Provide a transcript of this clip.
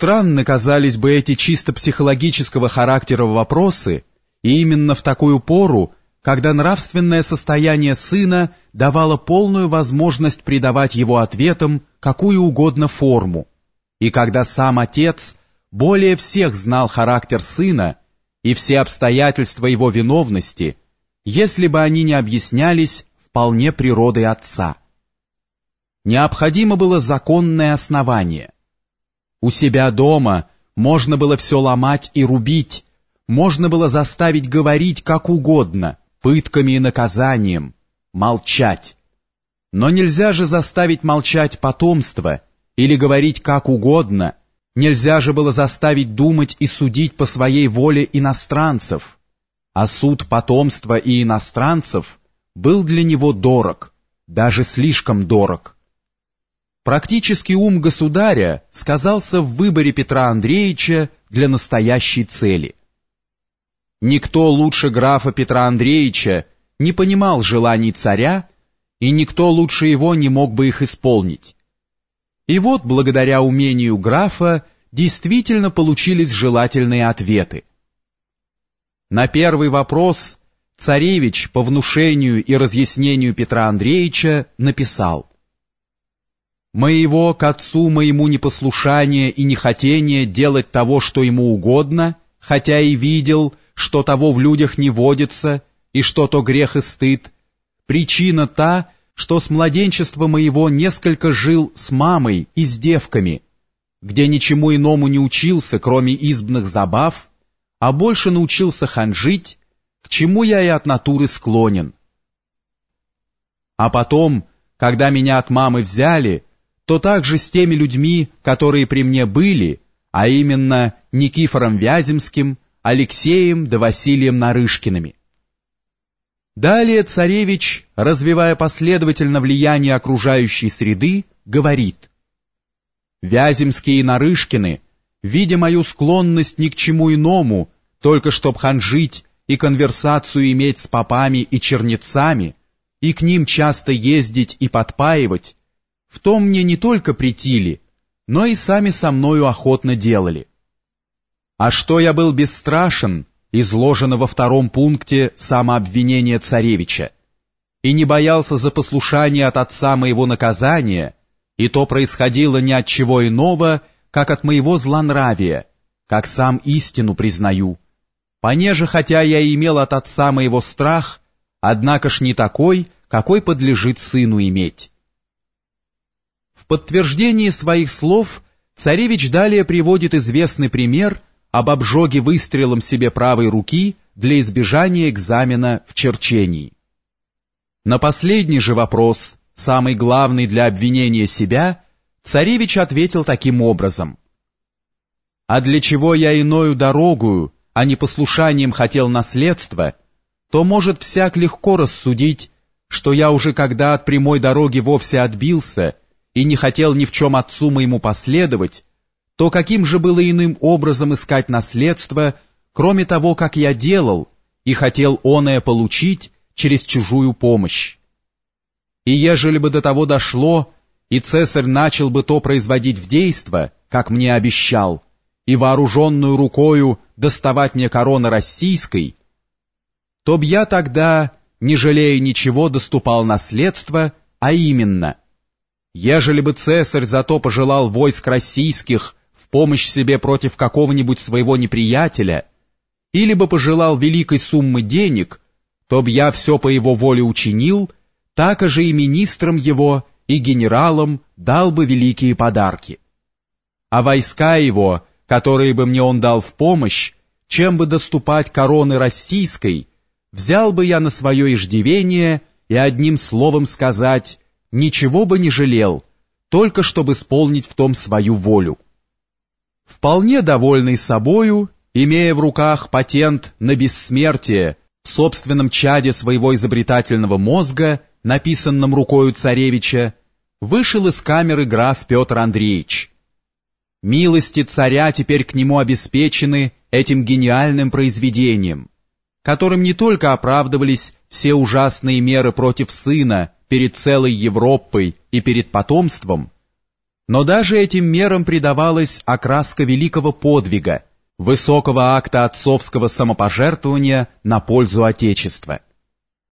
Странно казались бы эти чисто психологического характера вопросы, и именно в такую пору, когда нравственное состояние сына давало полную возможность придавать его ответам какую угодно форму, и когда сам отец более всех знал характер сына и все обстоятельства его виновности, если бы они не объяснялись вполне природой отца. Необходимо было законное основание – у себя дома можно было все ломать и рубить, можно было заставить говорить как угодно, пытками и наказанием, молчать. Но нельзя же заставить молчать потомство или говорить как угодно, нельзя же было заставить думать и судить по своей воле иностранцев. А суд потомства и иностранцев был для него дорог, даже слишком дорог. Практический ум государя сказался в выборе Петра Андреевича для настоящей цели. Никто лучше графа Петра Андреевича не понимал желаний царя, и никто лучше его не мог бы их исполнить. И вот, благодаря умению графа, действительно получились желательные ответы. На первый вопрос царевич по внушению и разъяснению Петра Андреевича написал моего к отцу моему непослушания и нехотения делать того, что ему угодно, хотя и видел, что того в людях не водится, и что то грех и стыд, причина та, что с младенчества моего несколько жил с мамой и с девками, где ничему иному не учился, кроме избных забав, а больше научился ханжить, к чему я и от натуры склонен. А потом, когда меня от мамы взяли, то также с теми людьми, которые при мне были, а именно Никифором Вяземским, Алексеем да Василием Нарышкиными. Далее царевич, развивая последовательно влияние окружающей среды, говорит «Вяземские и Нарышкины, видя мою склонность ни к чему иному, только чтоб ханжить и конверсацию иметь с попами и чернецами, и к ним часто ездить и подпаивать, в том мне не только притили, но и сами со мною охотно делали. А что я был бесстрашен, изложено во втором пункте самообвинения царевича, и не боялся за послушание от отца моего наказания, и то происходило не от чего иного, как от моего злонравия, как сам истину признаю. Понеже, хотя я имел от отца моего страх, однако ж не такой, какой подлежит сыну иметь подтверждение своих слов царевич далее приводит известный пример об обжоге выстрелом себе правой руки для избежания экзамена в черчении. На последний же вопрос, самый главный для обвинения себя, царевич ответил таким образом. «А для чего я иною дорогую, а не послушанием хотел наследства, то может всяк легко рассудить, что я уже когда от прямой дороги вовсе отбился и не хотел ни в чем отцу моему последовать, то каким же было иным образом искать наследство, кроме того, как я делал, и хотел оное получить через чужую помощь? И ежели бы до того дошло, и цесарь начал бы то производить в действо, как мне обещал, и вооруженную рукою доставать мне короны российской, то б я тогда, не жалея ничего, доступал наследство, а именно — Ежели бы цесарь зато пожелал войск российских в помощь себе против какого-нибудь своего неприятеля, или бы пожелал великой суммы денег, то б я все по его воле учинил, так же и министрам его, и генералам дал бы великие подарки. А войска его, которые бы мне он дал в помощь, чем бы доступать короны российской, взял бы я на свое иждивение и одним словом сказать ничего бы не жалел, только чтобы исполнить в том свою волю. Вполне довольный собою, имея в руках патент на бессмертие в собственном чаде своего изобретательного мозга, написанном рукою царевича, вышел из камеры граф Петр Андреевич. Милости царя теперь к нему обеспечены этим гениальным произведением, которым не только оправдывались все ужасные меры против сына, перед целой Европой и перед потомством, Но даже этим мерам придавалась окраска великого подвига, высокого акта отцовского самопожертвования на пользу Отечества.